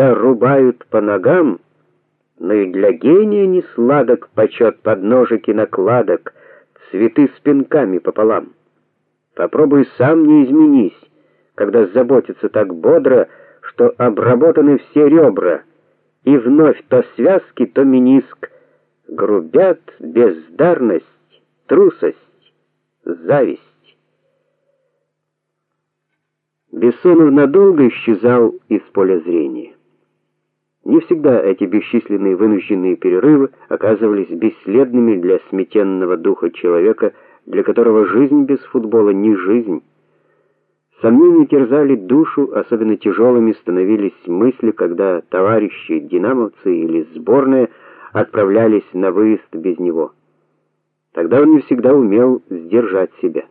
когда рубают по ногам, но и для гения не сладок почет подножек и накладок, цветы с пинками пополам. Попробуй сам не изменись, когда заботится так бодро, что обработаны все ребра, и вновь то связки, то мениск грубят бездарность, трусость, зависть. Бессонов надолго исчезал из поля зрения. Не всегда эти бесчисленные вынужденные перерывы оказывались бесследными для сметенного духа человека, для которого жизнь без футбола не жизнь. Сомнения терзали душу, особенно тяжелыми становились мысли, когда товарищи динамовцы или сборная отправлялись на выезд без него. Тогда он не всегда умел сдержать себя.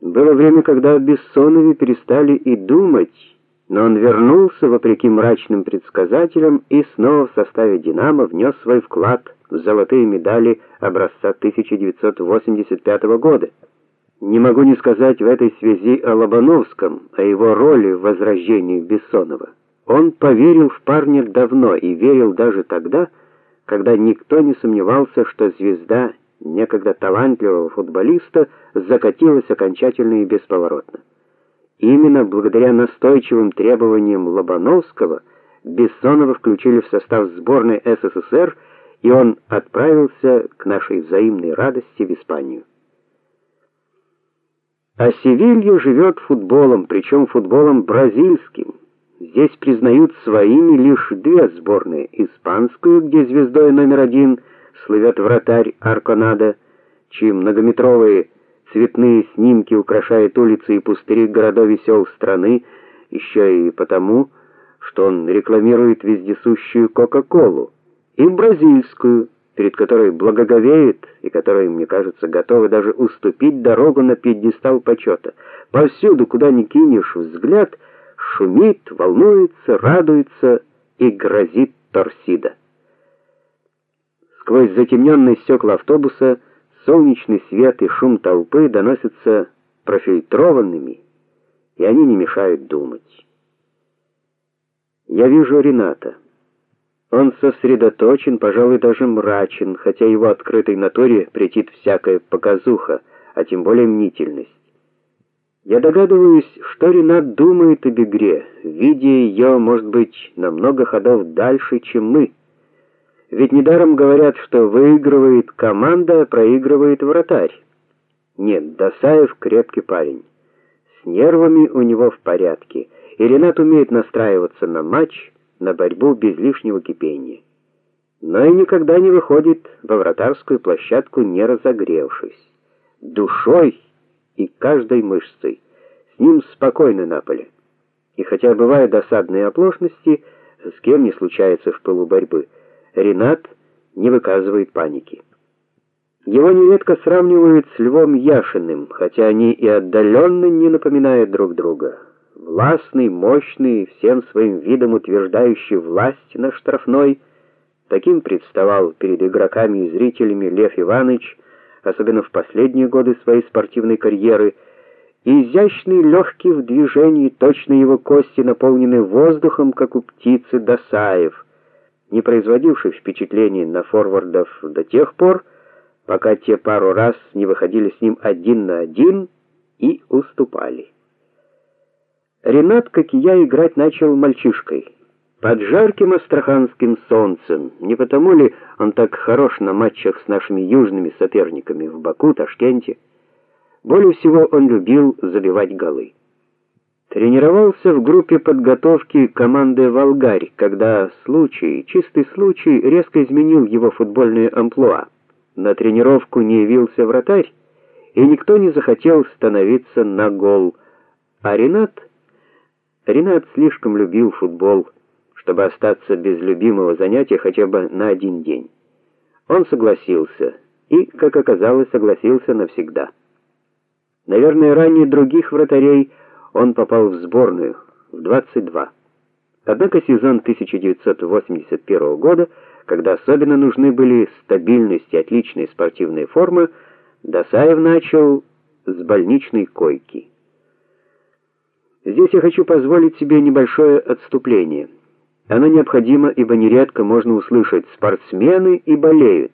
Было время, когда о перестали и думать, но он вернулся вопреки мрачным предсказателям и снова в составе Динамо внес свой вклад в золотые медали образца 1985 года. Не могу не сказать в этой связи о Лобановском, о его роли в возрождении Бессонова. Он поверил в парня давно и верил даже тогда, когда никто не сомневался, что звезда некогда талантливого футболиста закатилась окончательно и бесповоротно. Именно благодаря настойчивым требованиям Лобановского Бессонова включили в состав сборной СССР, и он отправился к нашей взаимной радости в Испанию. А Севилья живет футболом, причем футболом бразильским. Здесь признают своими лишь две сборные: испанскую, где звездой номер один – слывет вратарь Арконада, чьи многометровые цветные снимки украшают улицы и пустыри городов и сел страны, еще и потому, что он рекламирует вездесущую Кока-Колу, и бразильскую, перед которой благоговеет и которой, мне кажется, готовы даже уступить дорогу на пьедестал почета. Повсюду, куда ни кинешь взгляд, шумит, волнуется, радуется и грозит торсида. Сквозь затемненные стекла автобуса солнечный свет и шум толпы доносятся профильтрованными, и они не мешают думать. Я вижу Рената. Он сосредоточен, пожалуй, даже мрачен, хотя его открытой натуре претит всякая показуха, а тем более мнительность. Я догадываюсь, что Ренат думает об игре, видя ее, может быть, на много ходов дальше, чем мы. Ведь недаром говорят, что выигрывает команда, проигрывает вратарь. Нет, Досаев крепкий парень. С нервами у него в порядке, и Ренат умеет настраиваться на матч, на борьбу без лишнего кипения. Но и никогда не выходит во вратарскую площадку не разогревшись, душой и каждой мышцей. С ним спокойно на поле. И хотя бывают досадные оплошности, с кем не случается в пылу борьбы, Ренат не выказывает паники. Его нередко сравнивают с Львом Яшиным, хотя они и отдаленно не напоминают друг друга. Властный, мощный, всем своим видом утверждающий власть на штрафной, таким представал перед игроками и зрителями Лев Иванович, особенно в последние годы своей спортивной карьеры. И изящный, легкий в движении, точно его кости наполнены воздухом, как у птицы Досаев не производивший впечатления на форвардов до тех пор, пока те пару раз не выходили с ним один на один и уступали. Ренат, как и я, играть начал мальчишкой, под жарким астраханским солнцем. Не потому ли он так хорош на матчах с нашими южными соперниками в Баку, Ташкенте? Более всего он любил забивать голы. Тренировался в группе подготовки команды Волгарь, когда случай, чистый случай, резко изменил его футбольное амплуа. На тренировку не явился вратарь, и никто не захотел становиться на гол. А Ренат Ренат слишком любил футбол, чтобы остаться без любимого занятия хотя бы на один день. Он согласился и, как оказалось, согласился навсегда. Наверное, ранее других вратарей он попал в сборную в 22. Однако сезон 1981 года, когда особенно нужны были стабильность и отличная спортивная форма, Досаев начал с больничной койки. Здесь я хочу позволить себе небольшое отступление. Оно необходимо, ибо нередко можно услышать: спортсмены и болеют.